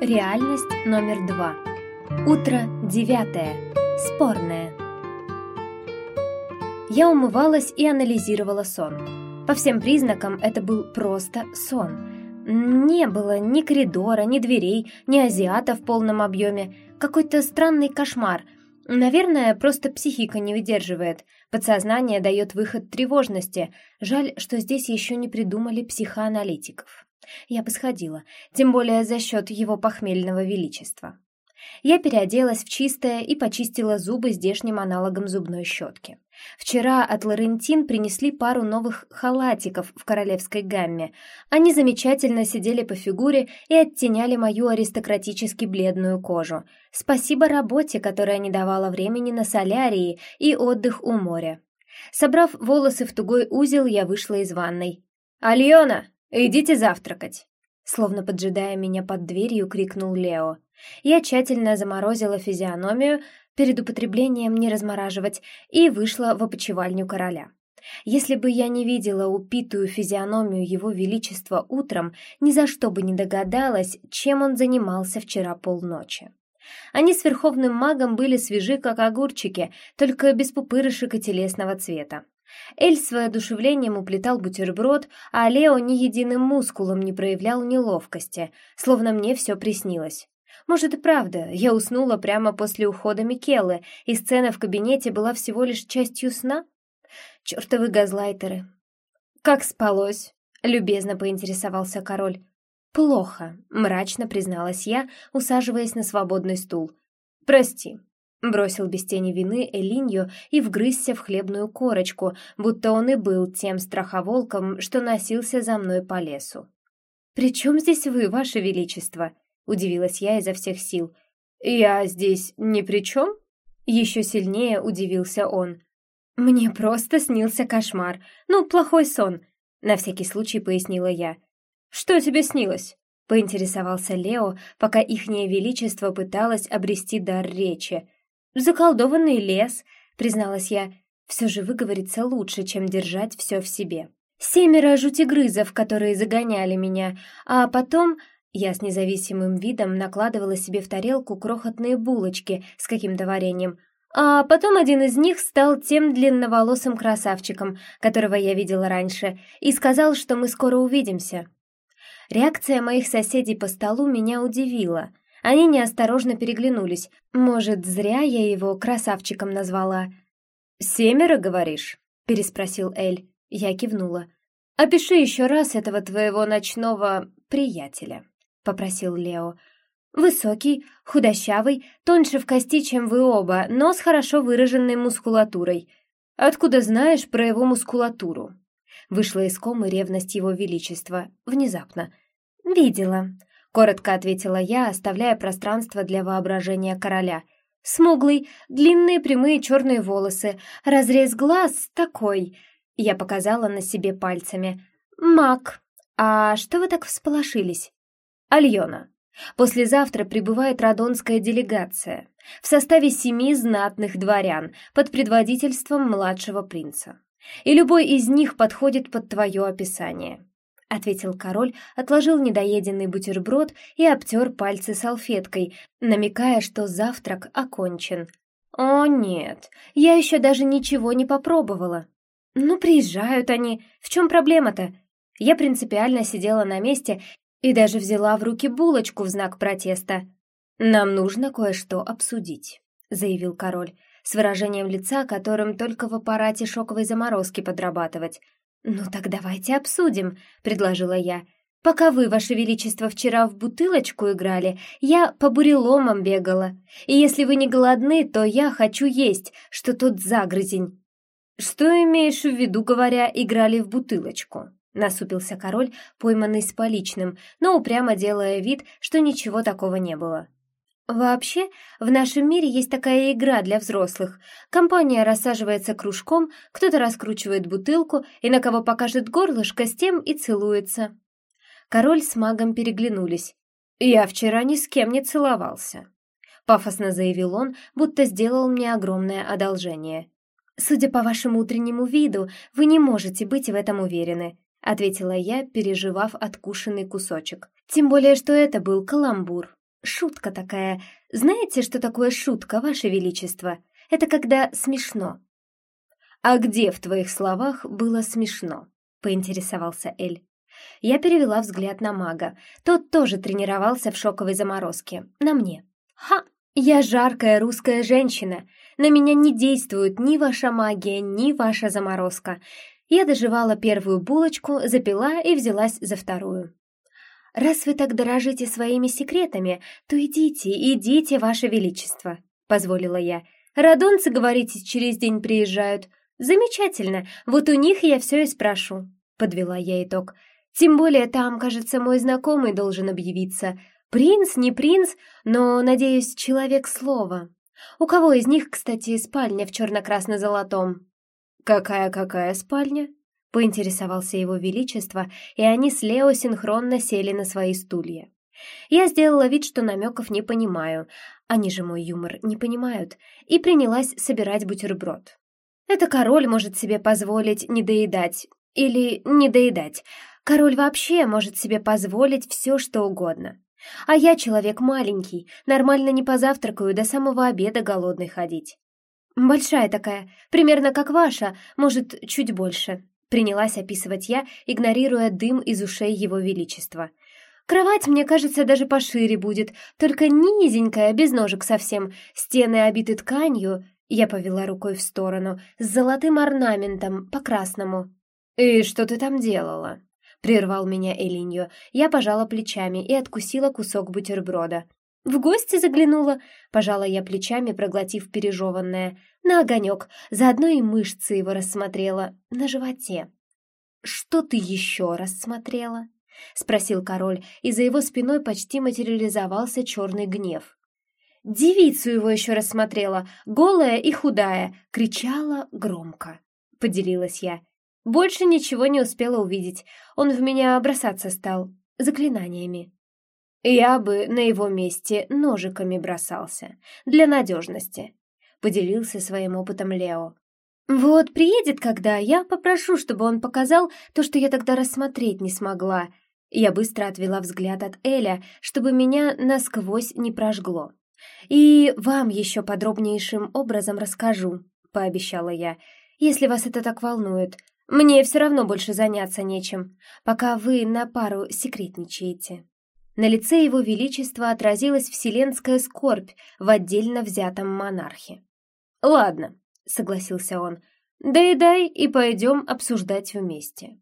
Реальность номер два. Утро девятое. Спорное. Я умывалась и анализировала сон. По всем признакам это был просто сон. Не было ни коридора, ни дверей, ни азиата в полном объеме. Какой-то странный кошмар. Наверное, просто психика не выдерживает. Подсознание дает выход тревожности. Жаль, что здесь еще не придумали психоаналитиков. Я бы сходила, тем более за счет его похмельного величества. Я переоделась в чистое и почистила зубы здешним аналогом зубной щетки. Вчера от Лорентин принесли пару новых халатиков в королевской гамме. Они замечательно сидели по фигуре и оттеняли мою аристократически бледную кожу. Спасибо работе, которая не давала времени на солярии и отдых у моря. Собрав волосы в тугой узел, я вышла из ванной. «Альона, идите завтракать!» Словно поджидая меня под дверью, крикнул Лео. Я тщательно заморозила физиономию, перед употреблением не размораживать, и вышла в опочивальню короля. Если бы я не видела упитую физиономию его величества утром, ни за что бы не догадалась, чем он занимался вчера полночи. Они с верховным магом были свежи, как огурчики, только без пупырышек и телесного цвета. Эль с воодушевлением уплетал бутерброд, а Лео ни единым мускулом не проявлял неловкости, словно мне все приснилось. Может и правда, я уснула прямо после ухода Микелы, и сцена в кабинете была всего лишь частью сна? Чёртовы газлайтеры. «Как спалось?» — любезно поинтересовался король. «Плохо», — мрачно призналась я, усаживаясь на свободный стул. «Прости», — бросил без тени вины Элинью и вгрызся в хлебную корочку, будто он и был тем страховолком, что носился за мной по лесу. «При чем здесь вы, ваше величество?» — удивилась я изо всех сил. «Я здесь ни при чем?» Еще сильнее удивился он. «Мне просто снился кошмар. Ну, плохой сон», — на всякий случай пояснила я. «Что тебе снилось?» — поинтересовался Лео, пока ихнее величество пыталось обрести дар речи. «Заколдованный лес», — призналась я. «Все же выговориться лучше, чем держать все в себе». «Семеро жутигрызов, которые загоняли меня, а потом я с независимым видом накладывала себе в тарелку крохотные булочки с каким-то вареньем. А потом один из них стал тем длинноволосым красавчиком, которого я видела раньше, и сказал, что мы скоро увидимся. Реакция моих соседей по столу меня удивила. Они неосторожно переглянулись. Может, зря я его красавчиком назвала. «Семеро, говоришь?» — переспросил Эль. Я кивнула. «Опиши еще раз этого твоего ночного приятеля». — попросил Лео. «Высокий, худощавый, тоньше в кости, чем вы оба, но с хорошо выраженной мускулатурой. Откуда знаешь про его мускулатуру?» Вышла из комы ревность его величества. Внезапно. «Видела», — коротко ответила я, оставляя пространство для воображения короля. «Смуглый, длинные прямые черные волосы, разрез глаз такой...» Я показала на себе пальцами. «Мак, а что вы так всполошились?» Альона. Послезавтра прибывает радонская делегация в составе семи знатных дворян под предводительством младшего принца. И любой из них подходит под твое описание», — ответил король, отложил недоеденный бутерброд и обтер пальцы салфеткой, намекая, что завтрак окончен. «О, нет, я еще даже ничего не попробовала». «Ну, приезжают они. В чем проблема-то?» Я принципиально сидела на месте и даже взяла в руки булочку в знак протеста. «Нам нужно кое-что обсудить», — заявил король, с выражением лица, которым только в аппарате шоковой заморозки подрабатывать. «Ну так давайте обсудим», — предложила я. «Пока вы, ваше величество, вчера в бутылочку играли, я по буреломам бегала. И если вы не голодны, то я хочу есть, что тот загрызень». «Что имеешь в виду, говоря, играли в бутылочку?» Насупился король, пойманный с поличным, но упрямо делая вид, что ничего такого не было. Вообще, в нашем мире есть такая игра для взрослых. Компания рассаживается кружком, кто-то раскручивает бутылку, и на кого покажет горлышко, с тем и целуется. Король с магом переглянулись. «Я вчера ни с кем не целовался», — пафосно заявил он, будто сделал мне огромное одолжение. «Судя по вашему утреннему виду, вы не можете быть в этом уверены», — ответила я, переживав откушенный кусочек. Тем более, что это был каламбур. Шутка такая. Знаете, что такое шутка, Ваше Величество? Это когда смешно». «А где в твоих словах было смешно?» — поинтересовался Эль. Я перевела взгляд на мага. Тот тоже тренировался в шоковой заморозке. На мне. «Ха! Я жаркая русская женщина. На меня не действует ни ваша магия, ни ваша заморозка. Я доживала первую булочку, запила и взялась за вторую. «Раз вы так дорожите своими секретами, то идите, идите, ваше величество», — позволила я. «Радонцы, говорите, через день приезжают. Замечательно, вот у них я все и спрошу», — подвела я итог. «Тем более там, кажется, мой знакомый должен объявиться. Принц, не принц, но, надеюсь, человек слова. У кого из них, кстати, спальня в черно-красно-золотом?» «Какая-какая спальня?» — поинтересовался его величество, и они с Лео синхронно сели на свои стулья. Я сделала вид, что намеков не понимаю, они же мой юмор не понимают, и принялась собирать бутерброд. Это король может себе позволить не доедать, или не доедать. Король вообще может себе позволить все, что угодно. А я человек маленький, нормально не позавтракаю, до самого обеда голодный ходить. «Большая такая, примерно как ваша, может, чуть больше», — принялась описывать я, игнорируя дым из ушей его величества. «Кровать, мне кажется, даже пошире будет, только низенькая, без ножек совсем, стены обиты тканью», — я повела рукой в сторону, с золотым орнаментом, по-красному. «И что ты там делала?» — прервал меня Элиньо. Я пожала плечами и откусила кусок бутерброда. В гости заглянула, пожала я плечами, проглотив пережеванное, на огонек, заодно и мышцы его рассмотрела, на животе. «Что ты еще рассмотрела?» — спросил король, и за его спиной почти материализовался черный гнев. «Девицу его еще рассмотрела, голая и худая, кричала громко», — поделилась я. Больше ничего не успела увидеть, он в меня бросаться стал, заклинаниями. «Я бы на его месте ножиками бросался, для надежности», — поделился своим опытом Лео. «Вот приедет когда, я попрошу, чтобы он показал то, что я тогда рассмотреть не смогла». Я быстро отвела взгляд от Эля, чтобы меня насквозь не прожгло. «И вам еще подробнейшим образом расскажу», — пообещала я, «если вас это так волнует. Мне все равно больше заняться нечем, пока вы на пару секретничаете». На лице его величества отразилась вселенская скорбь в отдельно взятом монархе. «Ладно», — согласился он, — «доедай и пойдем обсуждать вместе».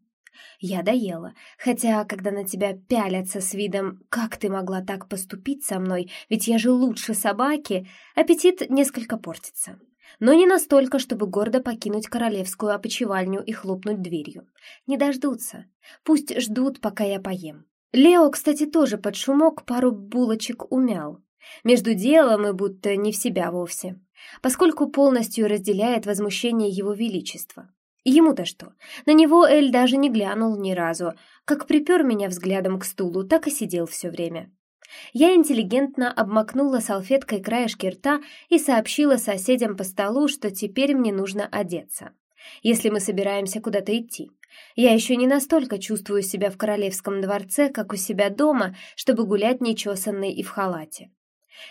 Я доела, хотя, когда на тебя пялятся с видом «как ты могла так поступить со мной, ведь я же лучше собаки», аппетит несколько портится. Но не настолько, чтобы гордо покинуть королевскую опочивальню и хлопнуть дверью. Не дождутся. Пусть ждут, пока я поем. Лео, кстати, тоже под шумок пару булочек умял. Между делом и будто не в себя вовсе, поскольку полностью разделяет возмущение его величества. Ему-то что? На него Эль даже не глянул ни разу, как припер меня взглядом к стулу, так и сидел все время. Я интеллигентно обмакнула салфеткой краешки рта и сообщила соседям по столу, что теперь мне нужно одеться, если мы собираемся куда-то идти. Я еще не настолько чувствую себя в королевском дворце, как у себя дома, чтобы гулять нечесанной и в халате.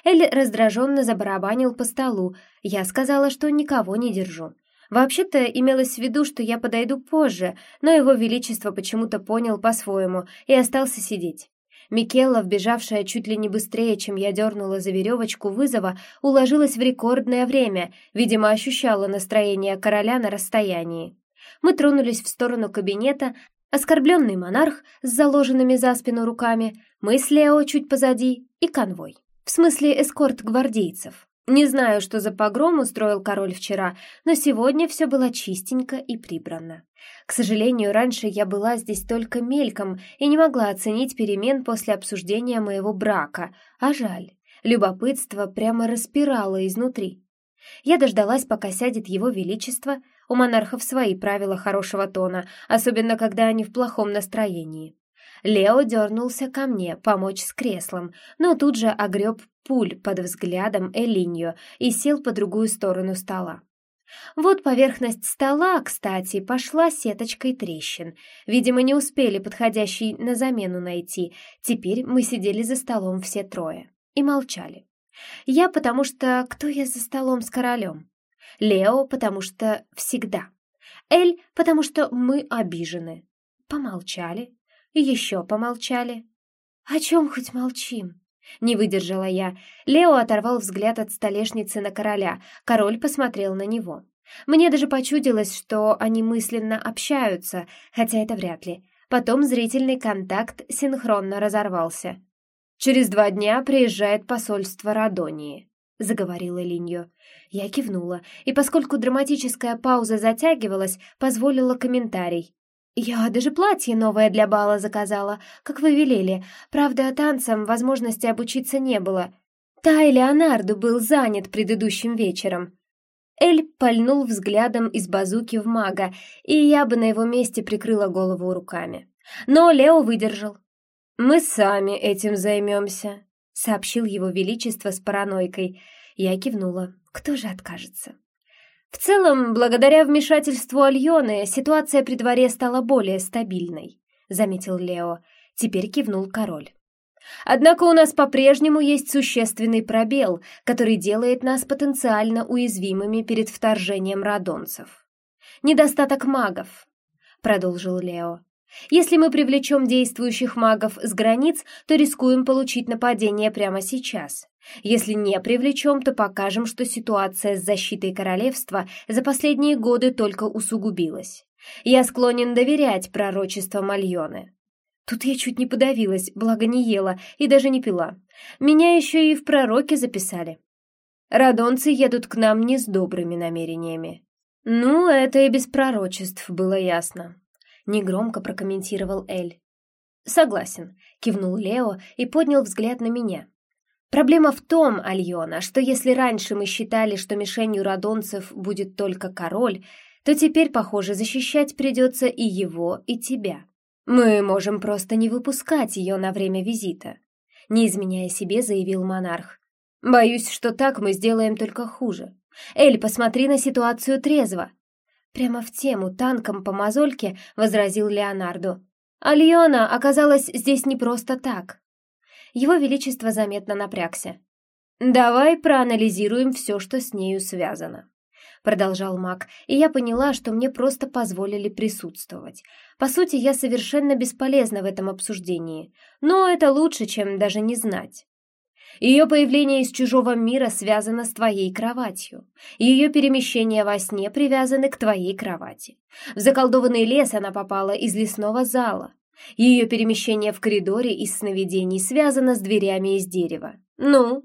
Эль раздраженно забарабанил по столу. Я сказала, что никого не держу. Вообще-то имелось в виду, что я подойду позже, но его величество почему-то понял по-своему и остался сидеть. Микелла, вбежавшая чуть ли не быстрее, чем я дернула за веревочку вызова, уложилась в рекордное время, видимо, ощущала настроение короля на расстоянии. Мы тронулись в сторону кабинета, оскорбленный монарх с заложенными за спину руками, мы с Лео чуть позади и конвой. В смысле эскорт гвардейцев. Не знаю, что за погром устроил король вчера, но сегодня все было чистенько и прибрано. К сожалению, раньше я была здесь только мельком и не могла оценить перемен после обсуждения моего брака, а жаль. Любопытство прямо распирало изнутри. Я дождалась, пока сядет его величество. У монархов свои правила хорошего тона, особенно когда они в плохом настроении. Лео дернулся ко мне помочь с креслом, но тут же огреб пуль под взглядом Элиньо и сел по другую сторону стола. Вот поверхность стола, кстати, пошла сеточкой трещин. Видимо, не успели подходящий на замену найти. Теперь мы сидели за столом все трое. и молчали. Я потому что кто я за столом с королем? Лео потому что всегда. Эль потому что мы обижены. Помолчали и еще помолчали. О чем хоть молчим? Не выдержала я. Лео оторвал взгляд от столешницы на короля. Король посмотрел на него. Мне даже почудилось, что они мысленно общаются, хотя это вряд ли. Потом зрительный контакт синхронно разорвался. «Через два дня приезжает посольство Радонии», — заговорила Линьо. Я кивнула, и поскольку драматическая пауза затягивалась, позволила комментарий. «Я даже платье новое для бала заказала, как вы велели. Правда, танцам возможности обучиться не было. Тай Леонарду был занят предыдущим вечером». Эль пальнул взглядом из базуки в мага, и я бы на его месте прикрыла голову руками. Но Лео выдержал. «Мы сами этим займемся», — сообщил его величество с паранойкой. Я кивнула. «Кто же откажется?» В целом, благодаря вмешательству Альоны, ситуация при дворе стала более стабильной, заметил Лео. Теперь кивнул король. Однако у нас по-прежнему есть существенный пробел, который делает нас потенциально уязвимыми перед вторжением радонцев. Недостаток магов, продолжил Лео. Если мы привлечем действующих магов с границ, то рискуем получить нападение прямо сейчас. Если не привлечем, то покажем, что ситуация с защитой королевства за последние годы только усугубилась. Я склонен доверять пророчествам Альоны. Тут я чуть не подавилась, благо не ела и даже не пила. Меня еще и в пророки записали. Радонцы едут к нам не с добрыми намерениями. Ну, это и без пророчеств было ясно. Негромко прокомментировал Эль. «Согласен», — кивнул Лео и поднял взгляд на меня. Проблема в том, Альона, что если раньше мы считали, что мишенью радонцев будет только король, то теперь, похоже, защищать придется и его, и тебя. Мы можем просто не выпускать ее на время визита. Не изменяя себе, заявил монарх. Боюсь, что так мы сделаем только хуже. Эль, посмотри на ситуацию трезво. Прямо в тему танком по мозольке возразил Леонардо. Альона оказалась здесь не просто так. Его Величество заметно напрягся. «Давай проанализируем все, что с нею связано», — продолжал маг, и я поняла, что мне просто позволили присутствовать. По сути, я совершенно бесполезна в этом обсуждении, но это лучше, чем даже не знать. Ее появление из чужого мира связано с твоей кроватью. Ее перемещение во сне привязаны к твоей кровати. В заколдованный лес она попала из лесного зала. Ее перемещение в коридоре из сновидений связано с дверями из дерева. «Ну?»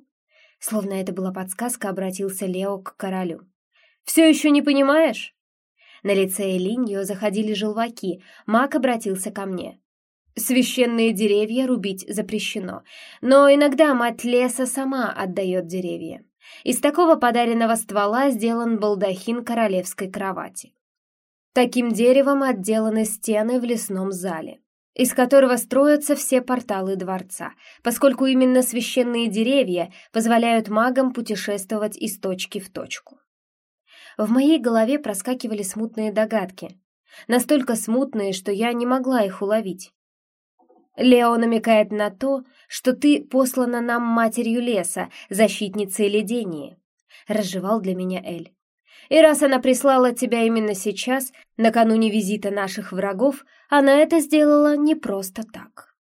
Словно это была подсказка, обратился Лео к королю. «Все еще не понимаешь?» На лице Элиньо заходили желваки, маг обратился ко мне. «Священные деревья рубить запрещено, но иногда мать леса сама отдает деревья. Из такого подаренного ствола сделан балдахин королевской кровати. Таким деревом отделаны стены в лесном зале из которого строятся все порталы дворца, поскольку именно священные деревья позволяют магам путешествовать из точки в точку. В моей голове проскакивали смутные догадки, настолько смутные, что я не могла их уловить. Лео намекает на то, что ты послана нам матерью леса, защитницей ледении, разжевал для меня Эль. И раз она прислала тебя именно сейчас, накануне визита наших врагов, она это сделала не просто так.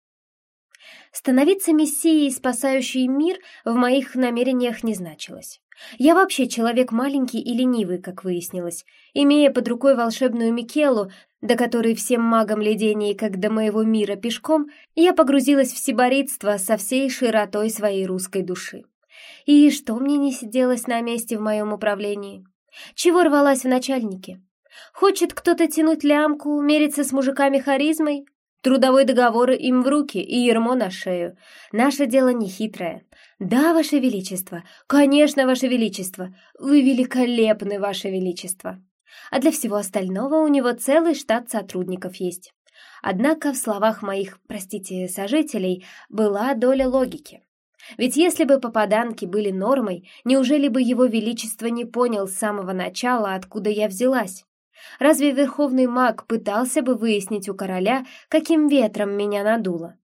Становиться мессией, спасающей мир, в моих намерениях не значилось. Я вообще человек маленький и ленивый, как выяснилось. Имея под рукой волшебную Микелу, до которой всем магам ледений, как до моего мира пешком, я погрузилась в сиборитство со всей широтой своей русской души. И что мне не сиделось на месте в моем управлении? Чего рвалась в начальнике? Хочет кто-то тянуть лямку, мериться с мужиками харизмой? Трудовой договор им в руки и ермо на шею. Наше дело не хитрое. Да, Ваше Величество, конечно, Ваше Величество, вы великолепны, Ваше Величество. А для всего остального у него целый штат сотрудников есть. Однако в словах моих, простите, сожителей была доля логики. Ведь если бы попаданки были нормой, неужели бы его величество не понял с самого начала, откуда я взялась? Разве верховный маг пытался бы выяснить у короля, каким ветром меня надуло?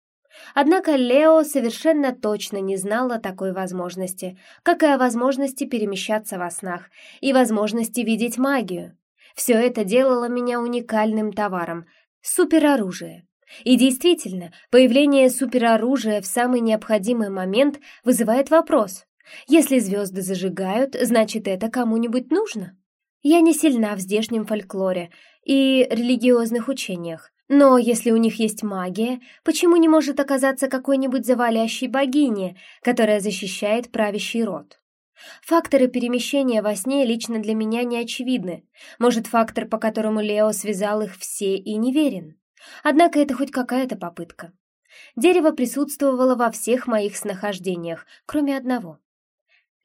Однако Лео совершенно точно не знала такой возможности, как и о возможности перемещаться во снах и возможности видеть магию. Все это делало меня уникальным товаром — супероружие. И действительно, появление супероружия в самый необходимый момент вызывает вопрос. Если звезды зажигают, значит, это кому-нибудь нужно? Я не сильна в здешнем фольклоре и религиозных учениях, но если у них есть магия, почему не может оказаться какой-нибудь завалящей богини, которая защищает правящий род? Факторы перемещения во сне лично для меня не очевидны. Может, фактор, по которому Лео связал их все, и неверен. Однако это хоть какая-то попытка. Дерево присутствовало во всех моих снахождениях, кроме одного.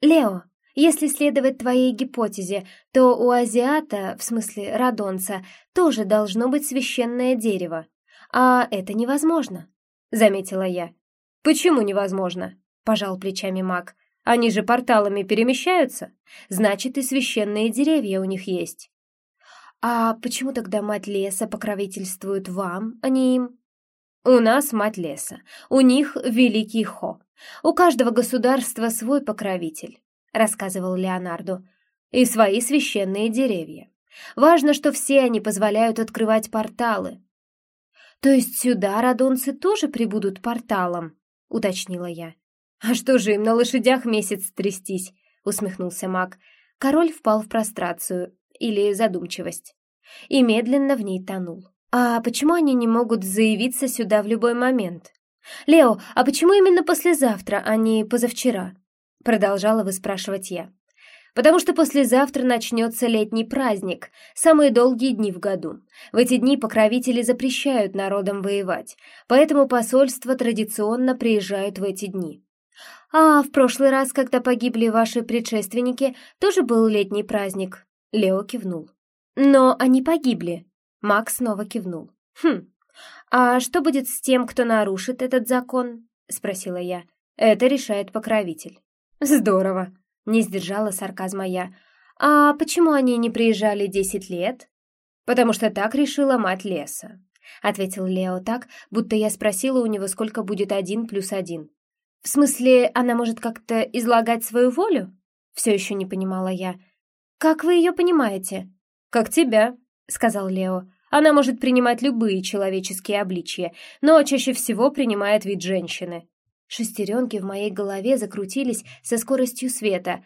«Лео, если следовать твоей гипотезе, то у азиата, в смысле радонца, тоже должно быть священное дерево. А это невозможно», — заметила я. «Почему невозможно?» — пожал плечами маг. «Они же порталами перемещаются. Значит, и священные деревья у них есть». «А почему тогда мать леса покровительствует вам, а не им?» «У нас мать леса, у них великий Хо. У каждого государства свой покровитель. — рассказывал Леонарду, — «и свои священные деревья. Важно, что все они позволяют открывать порталы». «То есть сюда радонцы тоже прибудут порталом?» — уточнила я. «А что же им на лошадях месяц трястись?» — усмехнулся маг. Король впал в прострацию или задумчивость и медленно в ней тонул. «А почему они не могут заявиться сюда в любой момент?» «Лео, а почему именно послезавтра, а не позавчера?» Продолжала выспрашивать я. «Потому что послезавтра начнется летний праздник, самые долгие дни в году. В эти дни покровители запрещают народам воевать, поэтому посольства традиционно приезжают в эти дни. А в прошлый раз, когда погибли ваши предшественники, тоже был летний праздник?» Лео кивнул. «Но они погибли». Макс снова кивнул. «Хм, а что будет с тем, кто нарушит этот закон?» — спросила я. «Это решает покровитель». «Здорово!» — не сдержала сарказма я. «А почему они не приезжали десять лет?» «Потому что так решила мать леса», — ответил Лео так, будто я спросила у него, сколько будет один плюс один. «В смысле, она может как-то излагать свою волю?» Все еще не понимала я. «Как вы ее понимаете?» «Как тебя», — сказал Лео. «Она может принимать любые человеческие обличья, но чаще всего принимает вид женщины. Шестеренки в моей голове закрутились со скоростью света.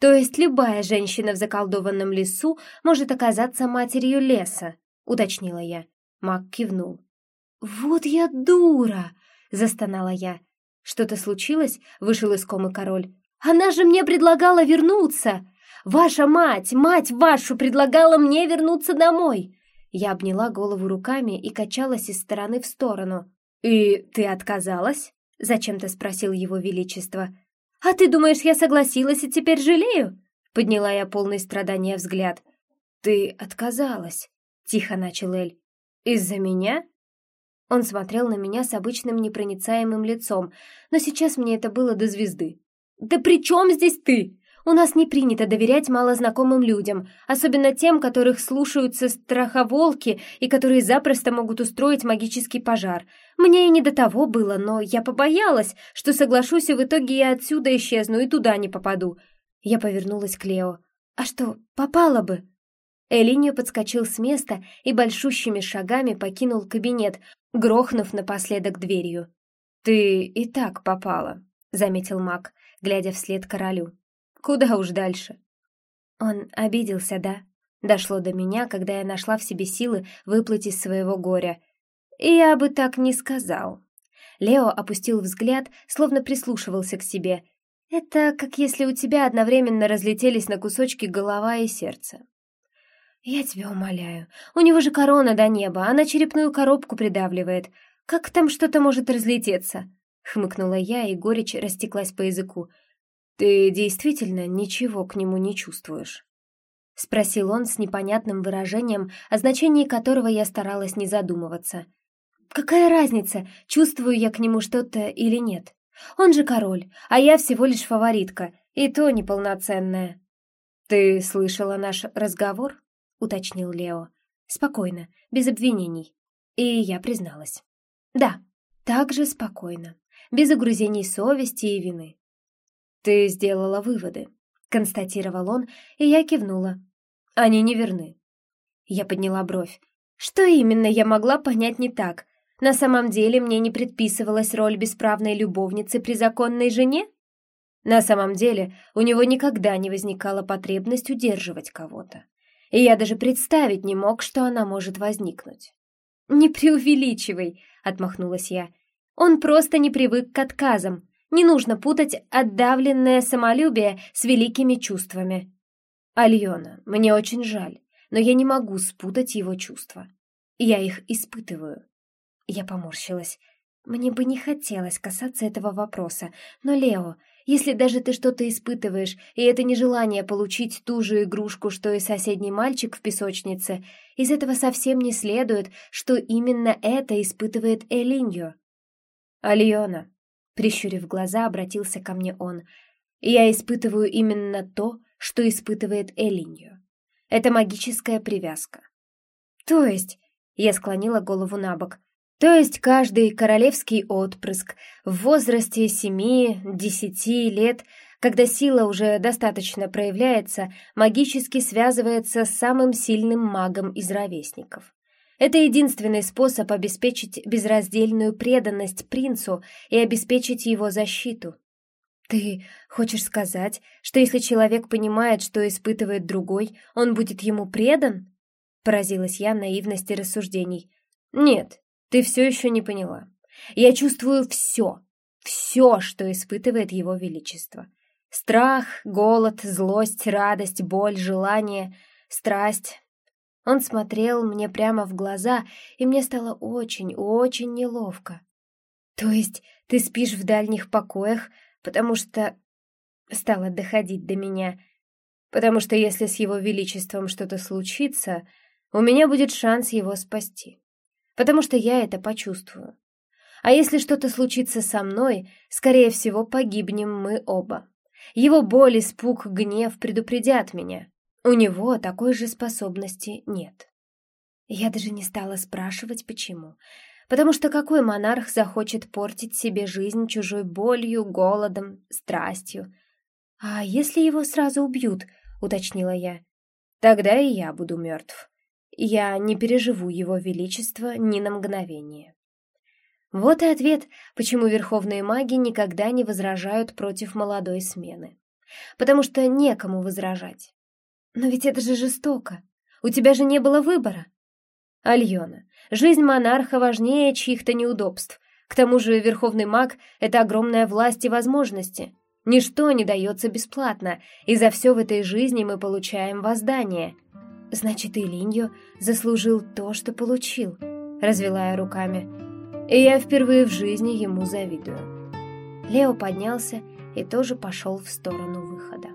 То есть любая женщина в заколдованном лесу может оказаться матерью леса, уточнила я. Мак кивнул. «Вот я дура!» — застонала я. «Что-то случилось?» — вышел из комы король. «Она же мне предлагала вернуться! Ваша мать, мать вашу, предлагала мне вернуться домой!» Я обняла голову руками и качалась из стороны в сторону. «И ты отказалась?» — зачем-то спросил его величество. «А ты думаешь, я согласилась и теперь жалею?» Подняла я полный страдания взгляд. «Ты отказалась», — тихо начал Эль. «Из-за меня?» Он смотрел на меня с обычным непроницаемым лицом, но сейчас мне это было до звезды. «Да при чем здесь ты?» У нас не принято доверять малознакомым людям, особенно тем, которых слушаются страховолки и которые запросто могут устроить магический пожар. Мне и не до того было, но я побоялась, что соглашусь, и в итоге я отсюда исчезну и туда не попаду. Я повернулась к Лео. «А что, попала бы?» Элиньо подскочил с места и большущими шагами покинул кабинет, грохнув напоследок дверью. «Ты и так попала», — заметил маг, глядя вслед королю. Куда уж дальше. Он обиделся, да? Дошло до меня, когда я нашла в себе силы выплыть из своего горя. И я бы так не сказал. Лео опустил взгляд, словно прислушивался к себе. Это как если у тебя одновременно разлетелись на кусочки голова и сердце. «Я тебя умоляю, у него же корона до неба, она черепную коробку придавливает. Как там что-то может разлететься?» Хмыкнула я, и горечь растеклась по языку. «Ты действительно ничего к нему не чувствуешь?» — спросил он с непонятным выражением, о значении которого я старалась не задумываться. «Какая разница, чувствую я к нему что-то или нет? Он же король, а я всего лишь фаворитка, и то неполноценная». «Ты слышала наш разговор?» — уточнил Лео. Спокойно, без обвинений. И я призналась. «Да». Так же спокойно, без угрызений совести и вины. «Ты сделала выводы», — констатировал он, и я кивнула. «Они не верны». Я подняла бровь. Что именно я могла понять не так? На самом деле мне не предписывалась роль бесправной любовницы при законной жене? На самом деле у него никогда не возникала потребность удерживать кого-то. И я даже представить не мог, что она может возникнуть. «Не преувеличивай», — отмахнулась я. «Он просто не привык к отказам. Не нужно путать отдавленное самолюбие с великими чувствами». «Альона, мне очень жаль, но я не могу спутать его чувства. Я их испытываю». Я поморщилась. Мне бы не хотелось касаться этого вопроса, но, Лео, если даже ты что-то испытываешь, и это не желание получить ту же игрушку, что и соседний мальчик в песочнице, из этого совсем не следует, что именно это испытывает Элиньо. «Альона», — прищурив глаза, обратился ко мне он, «я испытываю именно то, что испытывает Элиньо. Это магическая привязка». «То есть...» — я склонила голову на бок. То есть каждый королевский отпрыск в возрасте семи-десяти лет, когда сила уже достаточно проявляется, магически связывается с самым сильным магом из ровесников. Это единственный способ обеспечить безраздельную преданность принцу и обеспечить его защиту. Ты хочешь сказать, что если человек понимает, что испытывает другой, он будет ему предан? Поразилась я наивности рассуждений. Нет, ты все еще не поняла. Я чувствую все, все, что испытывает его величество. Страх, голод, злость, радость, боль, желание, страсть. Он смотрел мне прямо в глаза, и мне стало очень, очень неловко. То есть ты спишь в дальних покоях, потому что... Стало доходить до меня. Потому что если с его величеством что-то случится, у меня будет шанс его спасти потому что я это почувствую. А если что-то случится со мной, скорее всего, погибнем мы оба. Его боль, испуг, гнев предупредят меня. У него такой же способности нет. Я даже не стала спрашивать, почему. Потому что какой монарх захочет портить себе жизнь чужой болью, голодом, страстью? А если его сразу убьют, уточнила я. Тогда и я буду мертв. Я не переживу его величество ни на мгновение. Вот и ответ, почему верховные маги никогда не возражают против молодой смены. Потому что некому возражать. Но ведь это же жестоко. У тебя же не было выбора. Альона, жизнь монарха важнее чьих-то неудобств. К тому же верховный маг — это огромная власть и возможности. Ничто не дается бесплатно, и за все в этой жизни мы получаем воздание — Значит, и Линьо заслужил то, что получил, развела я руками. И я впервые в жизни ему завидую. Лео поднялся и тоже пошел в сторону выхода.